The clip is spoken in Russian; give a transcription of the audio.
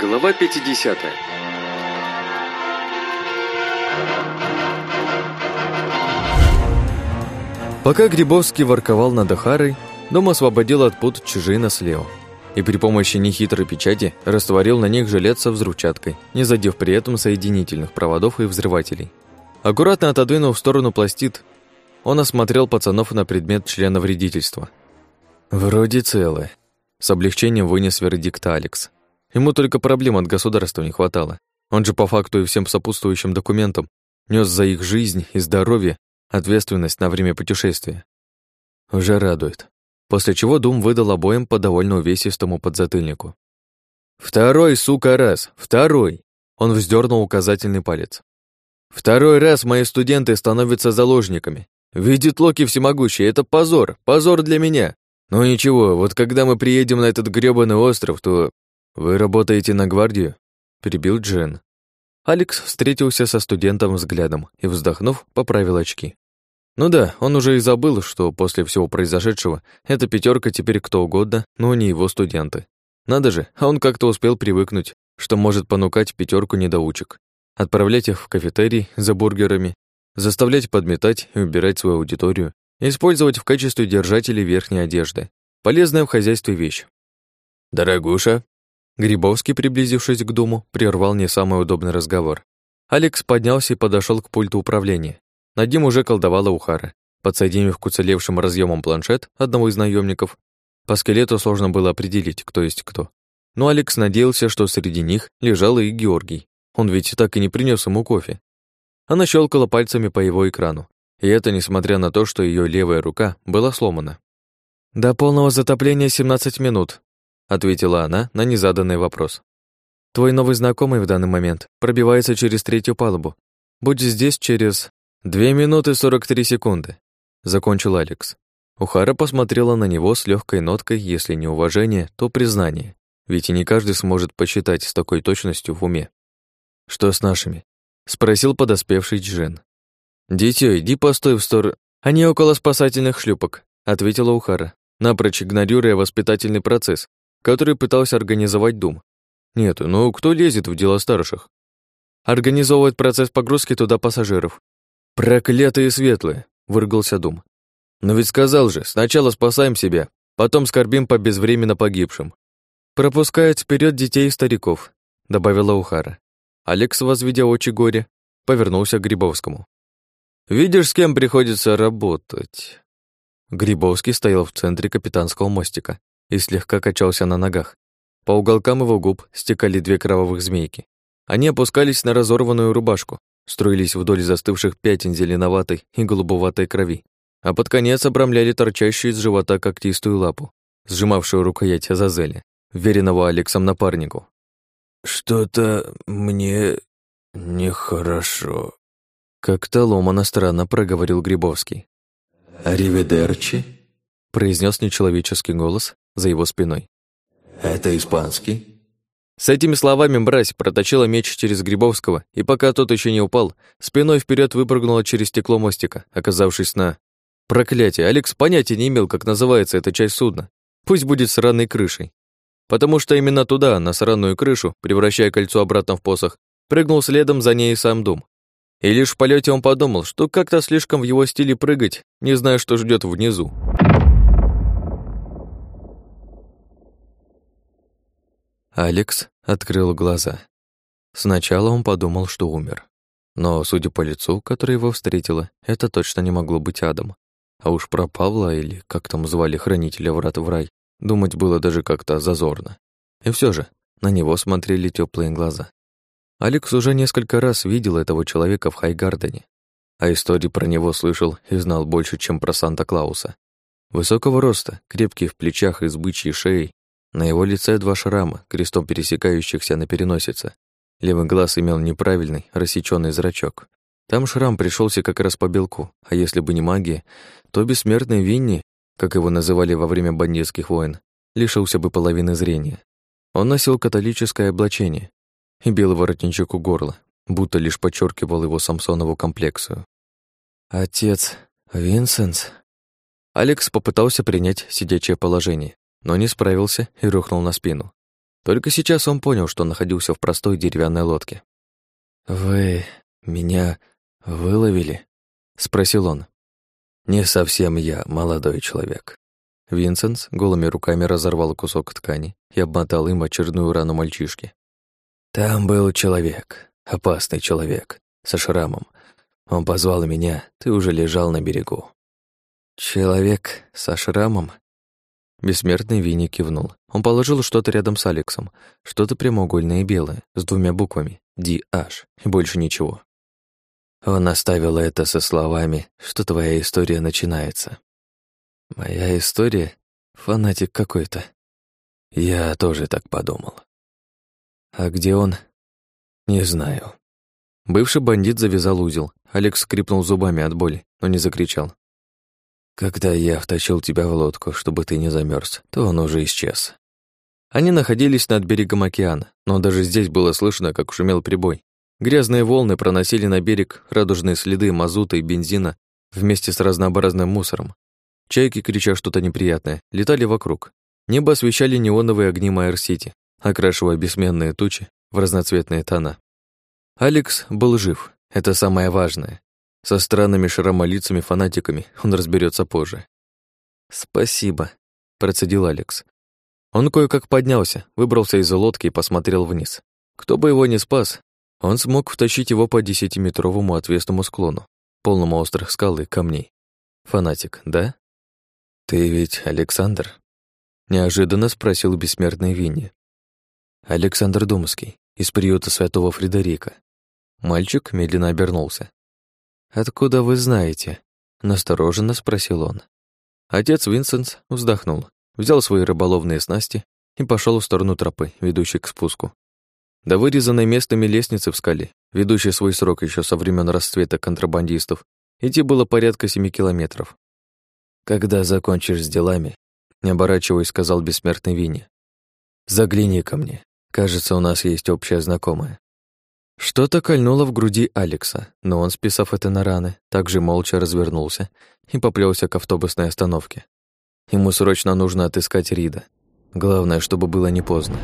Глава 50 Пока Грибовский ворковал над Ахарой, дом освободил от пут чужина слева и при помощи нехитрой печати растворил на них жилет со взрывчаткой, не задев при этом соединительных проводов и взрывателей. Аккуратно отодвинув в сторону пластид, он осмотрел пацанов на предмет члена вредительства. «Вроде целое», — с облегчением вынес вердикт Алекс. Ему только проблем от государства не хватало. Он же по факту и всем сопутствующим документам нес за их жизнь и здоровье ответственность на время путешествия. Уже радует. После чего Дум выдал обоим по довольно увесистому подзатыльнику. «Второй, сука, раз! Второй!» Он вздернул указательный палец. «Второй раз мои студенты становятся заложниками. Видит Локи всемогущий, это позор, позор для меня. Но ничего, вот когда мы приедем на этот грёбаный остров, то «Вы работаете на гвардию?» — перебил Джен. Алекс встретился со студентом взглядом и, вздохнув, поправил очки. Ну да, он уже и забыл, что после всего произошедшего эта пятерка теперь кто угодно, но не его студенты. Надо же, а он как-то успел привыкнуть, что может понукать пятерку недоучек, отправлять их в кафетерий за бургерами, заставлять подметать и убирать свою аудиторию, использовать в качестве держателей верхней одежды. Полезная в хозяйстве вещь. «Дорогуша», Грибовский, приблизившись к дому, прервал не самый удобный разговор. Алекс поднялся и подошел к пульту управления. Над ним уже колдовала Ухара. Подсоединив к уцелевшим разъемам планшет одного из наемников, по скелету сложно было определить, кто есть кто. Но Алекс надеялся, что среди них лежал и Георгий. Он ведь так и не принес ему кофе. Она щелкала пальцами по его экрану. И это несмотря на то, что ее левая рука была сломана. «До полного затопления 17 минут», ответила она на незаданный вопрос. Твой новый знакомый в данный момент пробивается через третью палубу. Будь здесь через две минуты сорок три секунды, закончил Алекс. Ухара посмотрела на него с легкой ноткой, если не уважение, то признание. Ведь и не каждый сможет посчитать с такой точностью в уме. Что с нашими? спросил подоспевший Джен. Дитё, иди постой в сторону. Они около спасательных шлюпок, ответила Ухара, напрочь игнорируя воспитательный процесс, который пытался организовать Дум. Нет, ну кто лезет в дела старших? Организовывает процесс погрузки туда пассажиров. Проклятые светлые, выргался Дум. Но ведь сказал же, сначала спасаем себя, потом скорбим по безвременно погибшим. Пропускают вперед детей и стариков, добавила Ухара. Алекс, возведя очи горе, повернулся к Грибовскому. «Видишь, с кем приходится работать?» Грибовский стоял в центре капитанского мостика, и слегка качался на ногах. По уголкам его губ стекали две кровавых змейки. Они опускались на разорванную рубашку, струились вдоль застывших пятен зеленоватой и голубоватой крови, а под конец обрамляли торчащую из живота когтистую лапу, сжимавшую рукоять Азазеля, веренного Алексом напарнику. «Что-то мне нехорошо», — как-то ломано странно проговорил Грибовский. «Ариведерчи?» — произнес нечеловеческий голос, за его спиной. «Это испанский?» С этими словами мразь проточила меч через Грибовского, и пока тот еще не упал, спиной вперед выпрыгнула через стекло мостика, оказавшись на... Проклятие, Алекс понятия не имел, как называется эта часть судна. Пусть будет сраной крышей. Потому что именно туда, на сраную крышу, превращая кольцо обратно в посох, прыгнул следом за ней сам Дум. И лишь в полете он подумал, что как-то слишком в его стиле прыгать, не зная, что ждет внизу. Алекс открыл глаза. Сначала он подумал, что умер. Но, судя по лицу, которое его встретило, это точно не могло быть адом. А уж про Павла, или как там звали хранителя врат в рай, думать было даже как-то зазорно. И все же, на него смотрели теплые глаза. Алекс уже несколько раз видел этого человека в Хайгардене, а истории про него слышал и знал больше, чем про Санта-Клауса. Высокого роста, крепкий в плечах и с бычьей шеей, на его лице два шрама, крестом пересекающихся на переносице. Левый глаз имел неправильный, рассечённый зрачок. Там шрам пришелся как раз по белку, а если бы не магия, то бессмертный Винни, как его называли во время бандитских войн, лишился бы половины зрения. Он носил католическое облачение и белый воротничок у горла, будто лишь подчеркивал его самсонову комплексию. «Отец Винсенс?» Алекс попытался принять сидячее положение, но не справился и рухнул на спину. Только сейчас он понял, что находился в простой деревянной лодке. «Вы меня выловили?» — спросил он. «Не совсем я, молодой человек». Винсенс голыми руками разорвал кусок ткани и обмотал им очередную рану мальчишки. «Там был человек, опасный человек, со шрамом. Он позвал меня, ты уже лежал на берегу». «Человек со шрамом?» Бессмертный Винни кивнул. Он положил что-то рядом с Алексом, что-то прямоугольное и белое, с двумя буквами DH, и больше ничего. Он оставил это со словами, что твоя история начинается. Моя история? Фанатик какой-то. Я тоже так подумал. А где он? Не знаю. Бывший бандит завязал узел. Алекс скрипнул зубами от боли, но не закричал. Когда я втащил тебя в лодку, чтобы ты не замерз, то он уже исчез. Они находились над берегом океана, но даже здесь было слышно, как шумел прибой. Грязные волны проносили на берег радужные следы мазута и бензина вместе с разнообразным мусором. Чайки, крича что-то неприятное, летали вокруг. Небо освещали неоновые огни Майер-Сити, окрашивая бессменные тучи в разноцветные тона. Алекс был жив, это самое важное. Со странными шрамолицами фанатиками он разберется позже. «Спасибо», — процедил Алекс. Он кое-как поднялся, выбрался из лодки и посмотрел вниз. Кто бы его не спас, он смог втащить его по десятиметровому отвесному склону, полному острых скал и камней. Фанатик, да? «Ты ведь Александр?» Неожиданно спросил бессмертный Винни. Александр Думский, из приюта святого Фредерика. Мальчик медленно обернулся. «Откуда вы знаете?» — настороженно спросил он. Отец Винсент вздохнул, взял свои рыболовные снасти и пошел в сторону тропы, ведущей к спуску. До вырезанной местными лестницы в скале, ведущей свой срок еще со времен расцвета контрабандистов, идти было порядка семи километров. «Когда закончишь с делами», — не оборачиваясь, сказал бессмертный Винни, «загляни ко мне. Кажется, у нас есть общая знакомая». Что-то кольнуло в груди Алекса, но он, списав это на раны, также молча развернулся и поплелся к автобусной остановке. Ему срочно нужно отыскать Рида. Главное, чтобы было не поздно.